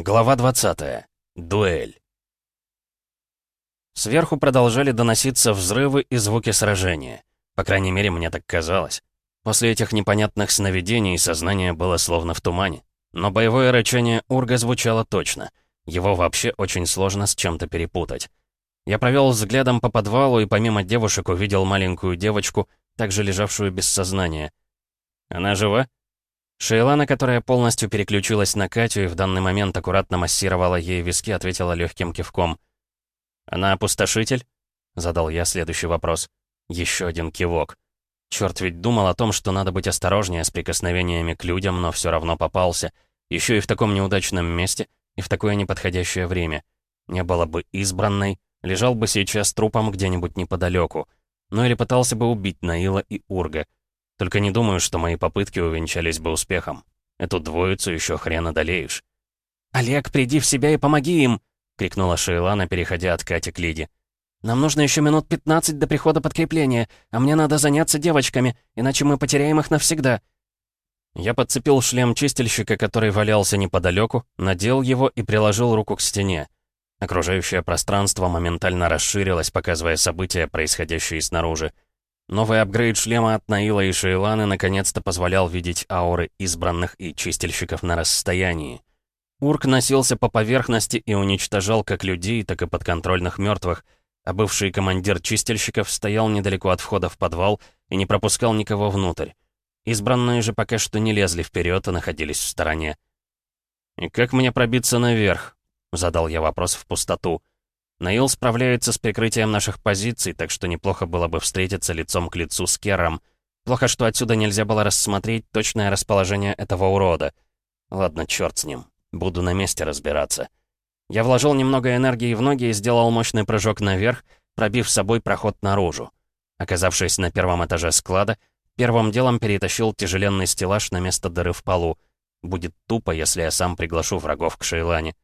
Глава 20. Дуэль. Сверху продолжали доноситься взрывы и звуки сражения. По крайней мере, мне так казалось. После этих непонятных сновидений сознание было словно в тумане. Но боевое рычание Урга звучало точно. Его вообще очень сложно с чем-то перепутать. Я провел взглядом по подвалу и помимо девушек увидел маленькую девочку, также лежавшую без сознания. «Она жива?» Шейлана, которая полностью переключилась на Катю и в данный момент аккуратно массировала ей виски, ответила легким кивком. «Она опустошитель?» — задал я следующий вопрос. Еще один кивок. Черт ведь думал о том, что надо быть осторожнее с прикосновениями к людям, но все равно попался. Еще и в таком неудачном месте, и в такое неподходящее время. Не было бы избранной, лежал бы сейчас трупом где-нибудь неподалеку. Ну или пытался бы убить Наила и Урга — только не думаю, что мои попытки увенчались бы успехом. Эту двоицу еще хрен одолеешь. «Олег, приди в себя и помоги им!» — крикнула Шейлана, переходя от Кати к Лиде. «Нам нужно еще минут 15 до прихода подкрепления, а мне надо заняться девочками, иначе мы потеряем их навсегда». Я подцепил шлем чистильщика, который валялся неподалеку, надел его и приложил руку к стене. Окружающее пространство моментально расширилось, показывая события, происходящие снаружи. Новый апгрейд шлема от Наила и Шейланы наконец-то позволял видеть ауры избранных и чистильщиков на расстоянии. Урк носился по поверхности и уничтожал как людей, так и подконтрольных мертвых, а бывший командир чистильщиков стоял недалеко от входа в подвал и не пропускал никого внутрь. Избранные же пока что не лезли вперед и находились в стороне. «И как мне пробиться наверх?» — задал я вопрос в пустоту. Наил справляется с прикрытием наших позиций, так что неплохо было бы встретиться лицом к лицу с Кером. Плохо, что отсюда нельзя было рассмотреть точное расположение этого урода. Ладно, черт с ним. Буду на месте разбираться. Я вложил немного энергии в ноги и сделал мощный прыжок наверх, пробив с собой проход наружу. Оказавшись на первом этаже склада, первым делом перетащил тяжеленный стеллаж на место дыры в полу. Будет тупо, если я сам приглашу врагов к Шейлане.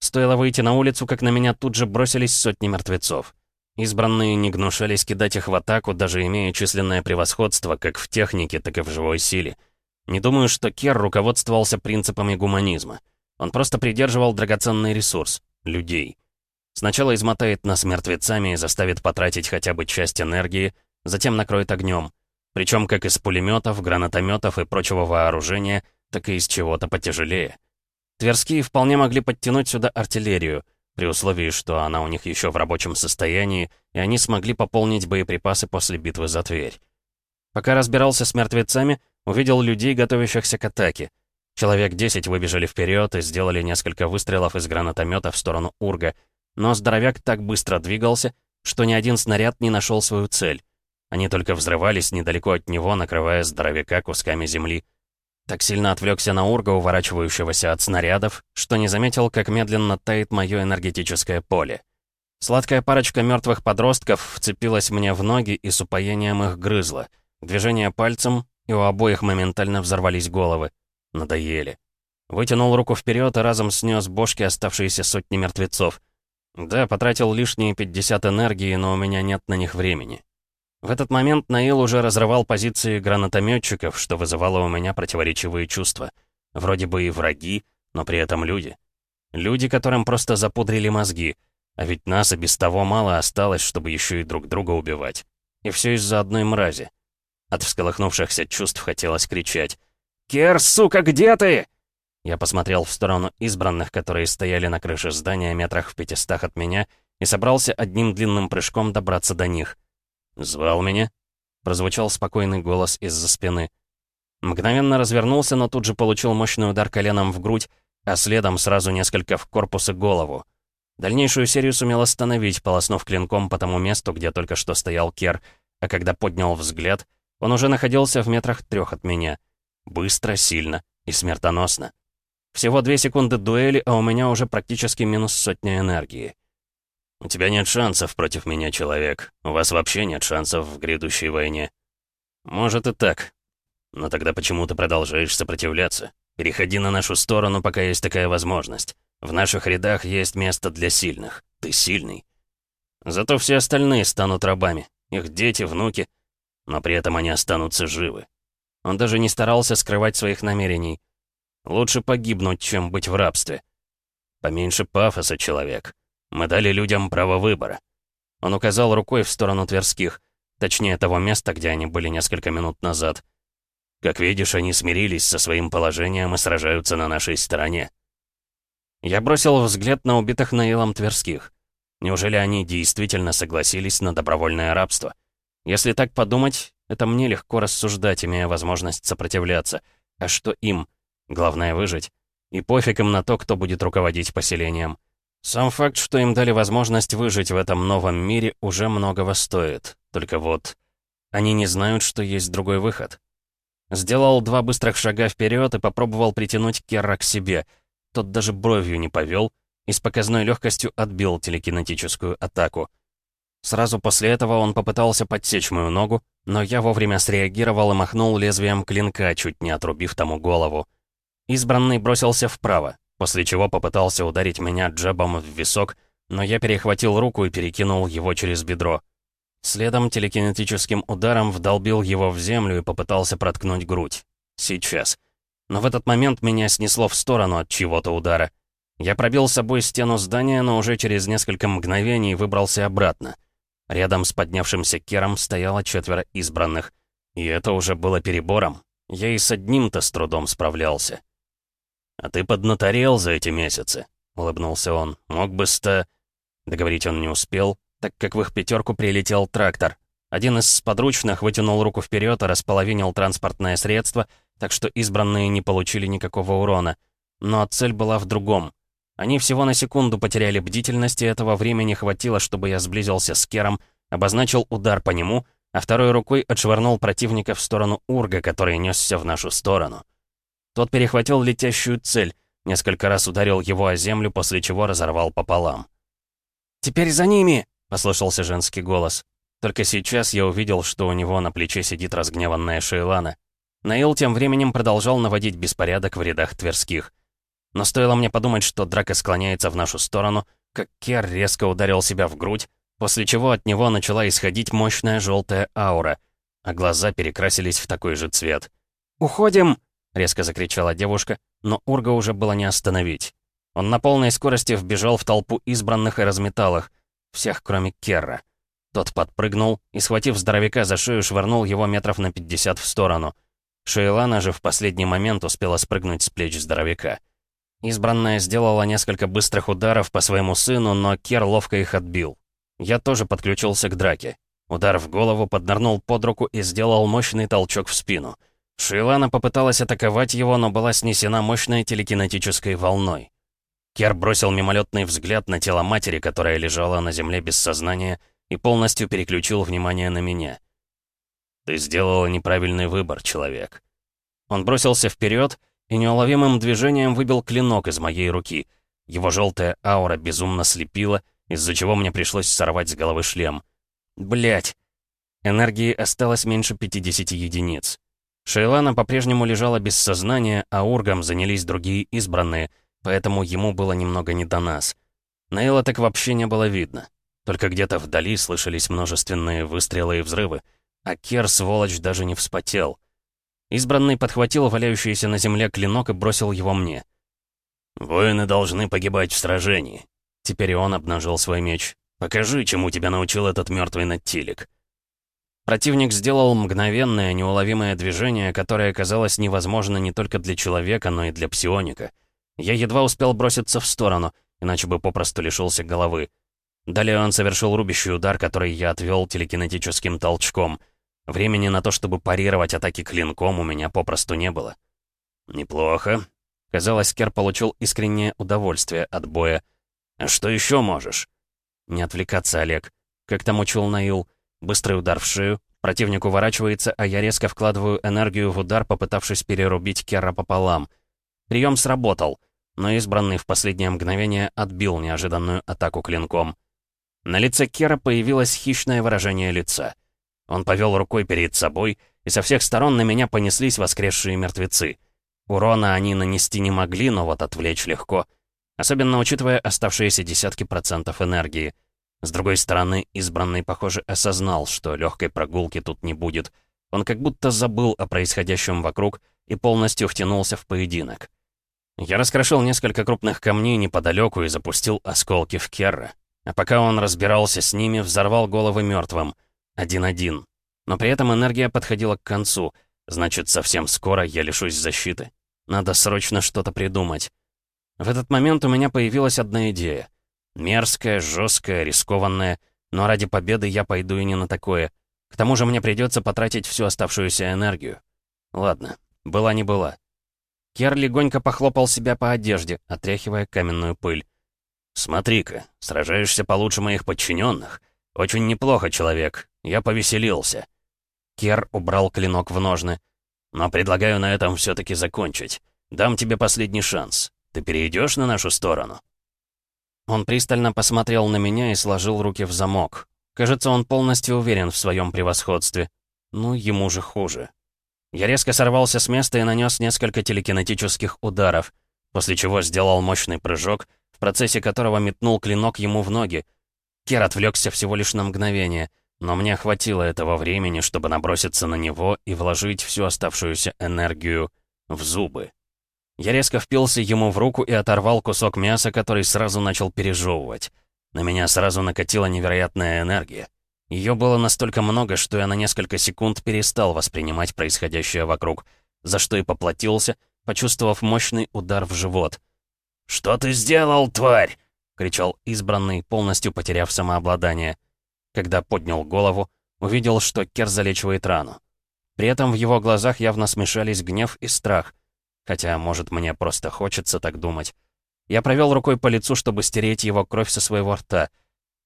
Стоило выйти на улицу, как на меня тут же бросились сотни мертвецов. Избранные не гнушались кидать их в атаку, даже имея численное превосходство как в технике, так и в живой силе. Не думаю, что Кер руководствовался принципами гуманизма. Он просто придерживал драгоценный ресурс — людей. Сначала измотает нас мертвецами и заставит потратить хотя бы часть энергии, затем накроет огнем. Причем как из пулеметов, гранатометов и прочего вооружения, так и из чего-то потяжелее. Тверские вполне могли подтянуть сюда артиллерию, при условии, что она у них еще в рабочем состоянии, и они смогли пополнить боеприпасы после битвы за Тверь. Пока разбирался с мертвецами, увидел людей, готовящихся к атаке. Человек 10 выбежали вперед и сделали несколько выстрелов из гранатомета в сторону Урга, но здоровяк так быстро двигался, что ни один снаряд не нашел свою цель. Они только взрывались недалеко от него, накрывая здоровяка кусками земли. Так сильно отвлекся на урга, уворачивающегося от снарядов, что не заметил, как медленно тает мое энергетическое поле. Сладкая парочка мертвых подростков вцепилась мне в ноги и с упоением их грызла. Движение пальцем, и у обоих моментально взорвались головы. Надоели. Вытянул руку вперед и разом снес бошки оставшиеся сотни мертвецов. Да, потратил лишние 50 энергии, но у меня нет на них времени. В этот момент Наил уже разрывал позиции гранатометчиков, что вызывало у меня противоречивые чувства. Вроде бы и враги, но при этом люди. Люди, которым просто запудрили мозги. А ведь нас и без того мало осталось, чтобы еще и друг друга убивать. И все из-за одной мрази. От всколыхнувшихся чувств хотелось кричать. «Кер, сука, где ты?» Я посмотрел в сторону избранных, которые стояли на крыше здания метрах в пятистах от меня, и собрался одним длинным прыжком добраться до них. «Звал меня?» — прозвучал спокойный голос из-за спины. Мгновенно развернулся, но тут же получил мощный удар коленом в грудь, а следом сразу несколько в корпус и голову. Дальнейшую серию сумел остановить, полоснув клинком по тому месту, где только что стоял Кер, а когда поднял взгляд, он уже находился в метрах трех от меня. Быстро, сильно и смертоносно. Всего две секунды дуэли, а у меня уже практически минус сотня энергии. «У тебя нет шансов против меня, человек. У вас вообще нет шансов в грядущей войне». «Может и так. Но тогда почему ты продолжаешь сопротивляться? Переходи на нашу сторону, пока есть такая возможность. В наших рядах есть место для сильных. Ты сильный. Зато все остальные станут рабами. Их дети, внуки. Но при этом они останутся живы. Он даже не старался скрывать своих намерений. Лучше погибнуть, чем быть в рабстве. Поменьше пафоса, человек. Мы дали людям право выбора». Он указал рукой в сторону Тверских, точнее того места, где они были несколько минут назад. «Как видишь, они смирились со своим положением и сражаются на нашей стороне». Я бросил взгляд на убитых Наилом Тверских. Неужели они действительно согласились на добровольное рабство? Если так подумать, это мне легко рассуждать, имея возможность сопротивляться. А что им? Главное — выжить. И пофиг им на то, кто будет руководить поселением. Сам факт, что им дали возможность выжить в этом новом мире, уже многого стоит. Только вот... Они не знают, что есть другой выход. Сделал два быстрых шага вперед и попробовал притянуть Керра к себе. Тот даже бровью не повел и с показной легкостью отбил телекинетическую атаку. Сразу после этого он попытался подсечь мою ногу, но я вовремя среагировал и махнул лезвием клинка, чуть не отрубив тому голову. Избранный бросился вправо, после чего попытался ударить меня джебом в висок, но я перехватил руку и перекинул его через бедро. Следом телекинетическим ударом вдолбил его в землю и попытался проткнуть грудь. Сейчас. Но в этот момент меня снесло в сторону от чего-то удара. Я пробил с собой стену здания, но уже через несколько мгновений выбрался обратно. Рядом с поднявшимся Кером стояло четверо избранных. И это уже было перебором. Я и с одним-то с трудом справлялся. «А ты поднаторел за эти месяцы», — улыбнулся он. «Мог бы ста...» Договорить он не успел, так как в их пятерку прилетел трактор. Один из подручных вытянул руку вперед и располовинил транспортное средство, так что избранные не получили никакого урона. Но цель была в другом. Они всего на секунду потеряли бдительность, и этого времени хватило, чтобы я сблизился с Кером, обозначил удар по нему, а второй рукой отшвырнул противника в сторону Урга, который несся в нашу сторону. Тот перехватил летящую цель, несколько раз ударил его о землю, после чего разорвал пополам. «Теперь за ними!» — послышался женский голос. Только сейчас я увидел, что у него на плече сидит разгневанная Шейлана. Наил тем временем продолжал наводить беспорядок в рядах Тверских. Но стоило мне подумать, что драка склоняется в нашу сторону, как Кер резко ударил себя в грудь, после чего от него начала исходить мощная желтая аура, а глаза перекрасились в такой же цвет. «Уходим!» Резко закричала девушка, но Урга уже было не остановить. Он на полной скорости вбежал в толпу избранных и разметал их, всех кроме Керра. Тот подпрыгнул и, схватив здоровяка за шею, швырнул его метров на 50 в сторону. Шейлана же в последний момент успела спрыгнуть с плеч здоровяка. Избранная сделала несколько быстрых ударов по своему сыну, но Кер ловко их отбил. Я тоже подключился к драке. Удар в голову поднырнул под руку и сделал мощный толчок в спину — Шилана попыталась атаковать его, но была снесена мощной телекинетической волной. Кер бросил мимолетный взгляд на тело матери, которая лежала на земле без сознания, и полностью переключил внимание на меня. «Ты сделала неправильный выбор, человек». Он бросился вперед и неуловимым движением выбил клинок из моей руки. Его желтая аура безумно слепила, из-за чего мне пришлось сорвать с головы шлем. Блять! Энергии осталось меньше 50 единиц. Шейлана по-прежнему лежала без сознания, а Ургом занялись другие избранные, поэтому ему было немного не до нас. Нейла так вообще не было видно. Только где-то вдали слышались множественные выстрелы и взрывы, а Кер, сволочь, даже не вспотел. Избранный подхватил валяющийся на земле клинок и бросил его мне. «Воины должны погибать в сражении». Теперь он обнажил свой меч. «Покажи, чему тебя научил этот мертвый Наттилик». Противник сделал мгновенное, неуловимое движение, которое казалось невозможно не только для человека, но и для псионика. Я едва успел броситься в сторону, иначе бы попросту лишился головы. Далее он совершил рубящий удар, который я отвел телекинетическим толчком. Времени на то, чтобы парировать атаки клинком, у меня попросту не было. «Неплохо». Казалось, Кер получил искреннее удовольствие от боя. «А что еще можешь?» «Не отвлекаться, Олег. Как там учил Наил?» Быстрый удар в шею. Противник уворачивается, а я резко вкладываю энергию в удар, попытавшись перерубить Кера пополам. Прием сработал, но избранный в последнее мгновение отбил неожиданную атаку клинком. На лице Кера появилось хищное выражение лица. Он повел рукой перед собой, и со всех сторон на меня понеслись воскресшие мертвецы. Урона они нанести не могли, но вот отвлечь легко. Особенно учитывая оставшиеся десятки процентов энергии — с другой стороны, избранный, похоже, осознал, что легкой прогулки тут не будет. Он как будто забыл о происходящем вокруг и полностью втянулся в поединок. Я раскрошил несколько крупных камней неподалеку и запустил осколки в Керра. А пока он разбирался с ними, взорвал головы мертвым. Один-один. Но при этом энергия подходила к концу. Значит, совсем скоро я лишусь защиты. Надо срочно что-то придумать. В этот момент у меня появилась одна идея. Мерзкая, жесткая, рискованная, но ради победы я пойду и не на такое. К тому же мне придется потратить всю оставшуюся энергию. Ладно, была не была. Кер легонько похлопал себя по одежде, отряхивая каменную пыль. «Смотри-ка, сражаешься получше моих подчиненных. Очень неплохо, человек. Я повеселился». Кер убрал клинок в ножны. «Но предлагаю на этом все-таки закончить. Дам тебе последний шанс. Ты перейдешь на нашу сторону?» Он пристально посмотрел на меня и сложил руки в замок. Кажется, он полностью уверен в своем превосходстве. Ну, ему же хуже. Я резко сорвался с места и нанес несколько телекинетических ударов, после чего сделал мощный прыжок, в процессе которого метнул клинок ему в ноги. Кер отвлекся всего лишь на мгновение, но мне хватило этого времени, чтобы наброситься на него и вложить всю оставшуюся энергию в зубы. Я резко впился ему в руку и оторвал кусок мяса, который сразу начал пережевывать. На меня сразу накатила невероятная энергия. Ее было настолько много, что я на несколько секунд перестал воспринимать происходящее вокруг, за что и поплатился, почувствовав мощный удар в живот. «Что ты сделал, тварь?» — кричал избранный, полностью потеряв самообладание. Когда поднял голову, увидел, что Кер залечивает рану. При этом в его глазах явно смешались гнев и страх — Хотя, может, мне просто хочется так думать. Я провел рукой по лицу, чтобы стереть его кровь со своего рта.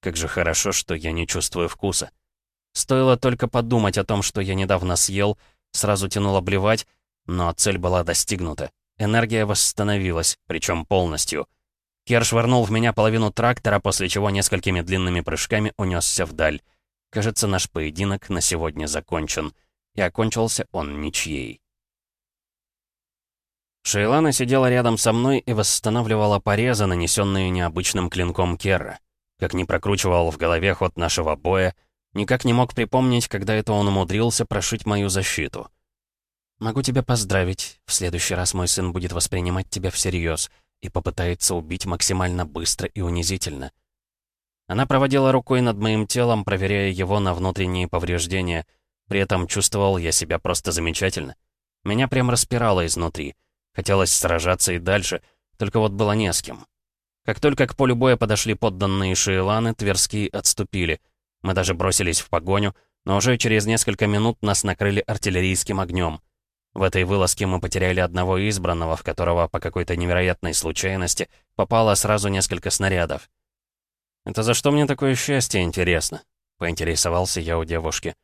Как же хорошо, что я не чувствую вкуса. Стоило только подумать о том, что я недавно съел, сразу тянуло блевать, но цель была достигнута. Энергия восстановилась, причем полностью. Кер швырнул в меня половину трактора, после чего несколькими длинными прыжками унесся вдаль. Кажется, наш поединок на сегодня закончен. И окончился он ничьей. Шейлана сидела рядом со мной и восстанавливала порезы, нанесенные необычным клинком Керра. Как не прокручивал в голове ход нашего боя, никак не мог припомнить, когда это он умудрился прошить мою защиту. «Могу тебя поздравить. В следующий раз мой сын будет воспринимать тебя всерьез и попытается убить максимально быстро и унизительно». Она проводила рукой над моим телом, проверяя его на внутренние повреждения. При этом чувствовал я себя просто замечательно. Меня прям распирало изнутри — Хотелось сражаться и дальше, только вот было не с кем. Как только к полю боя подошли подданные Шейланы, Тверские отступили. Мы даже бросились в погоню, но уже через несколько минут нас накрыли артиллерийским огнем. В этой вылазке мы потеряли одного избранного, в которого по какой-то невероятной случайности попало сразу несколько снарядов. «Это за что мне такое счастье, интересно?» — поинтересовался я у девушки.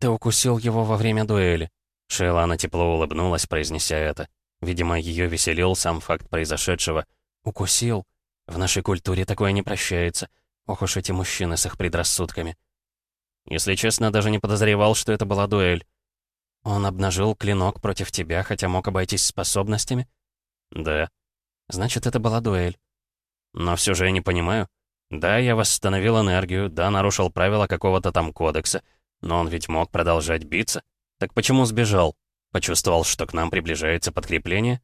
«Ты укусил его во время дуэли». Шейлана тепло улыбнулась, произнеся это. Видимо, ее веселил сам факт произошедшего. Укусил. В нашей культуре такое не прощается. Ох уж эти мужчины с их предрассудками. Если честно, даже не подозревал, что это была дуэль. Он обнажил клинок против тебя, хотя мог обойтись способностями? Да. Значит, это была дуэль. Но все же я не понимаю. Да, я восстановил энергию, да, нарушил правила какого-то там кодекса, но он ведь мог продолжать биться. Так почему сбежал? Почувствовал, что к нам приближается подкрепление?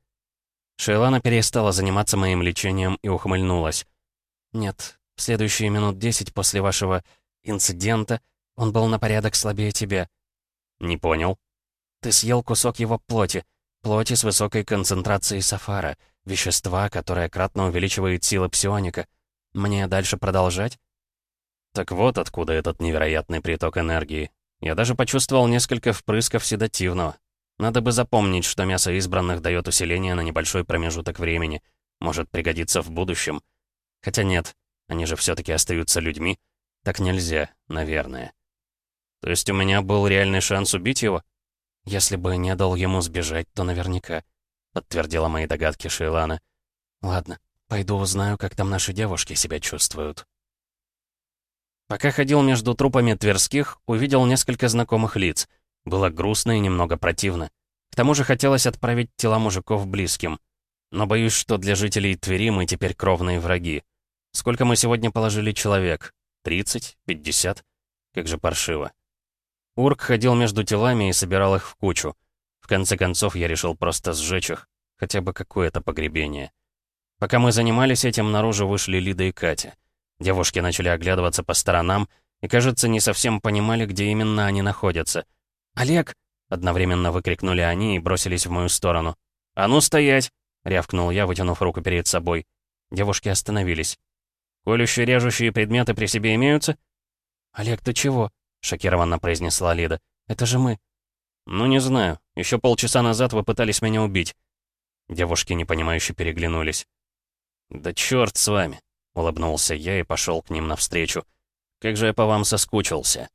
Шейлана перестала заниматься моим лечением и ухмыльнулась. «Нет, в следующие минут десять после вашего инцидента он был на порядок слабее тебя». «Не понял». «Ты съел кусок его плоти, плоти с высокой концентрацией сафара, вещества, которое кратно увеличивает силы псионика. Мне дальше продолжать?» Так вот откуда этот невероятный приток энергии. Я даже почувствовал несколько впрысков седативного. Надо бы запомнить, что мясо избранных дает усиление на небольшой промежуток времени. Может пригодиться в будущем. Хотя нет, они же все-таки остаются людьми. Так нельзя, наверное. То есть у меня был реальный шанс убить его? Если бы не дал ему сбежать, то наверняка. Подтвердила мои догадки Шейлана. Ладно, пойду узнаю, как там наши девушки себя чувствуют. Пока ходил между трупами Тверских, увидел несколько знакомых лиц — было грустно и немного противно. К тому же хотелось отправить тела мужиков близким. Но боюсь, что для жителей Твери мы теперь кровные враги. Сколько мы сегодня положили человек? 30? 50? Как же паршиво. Урк ходил между телами и собирал их в кучу. В конце концов, я решил просто сжечь их. хотя бы какое-то погребение. Пока мы занимались этим, наружу вышли Лида и Катя. Девушки начали оглядываться по сторонам и, кажется, не совсем понимали, где именно они находятся. «Олег!» — одновременно выкрикнули они и бросились в мою сторону. «А ну стоять!» — рявкнул я, вытянув руку перед собой. Девушки остановились. «Колющие режущие предметы при себе имеются?» «Олег, ты чего?» — шокированно произнесла Лида. «Это же мы». «Ну, не знаю. Еще полчаса назад вы пытались меня убить». Девушки непонимающе переглянулись. «Да черт с вами!» — улыбнулся я и пошел к ним навстречу. «Как же я по вам соскучился!»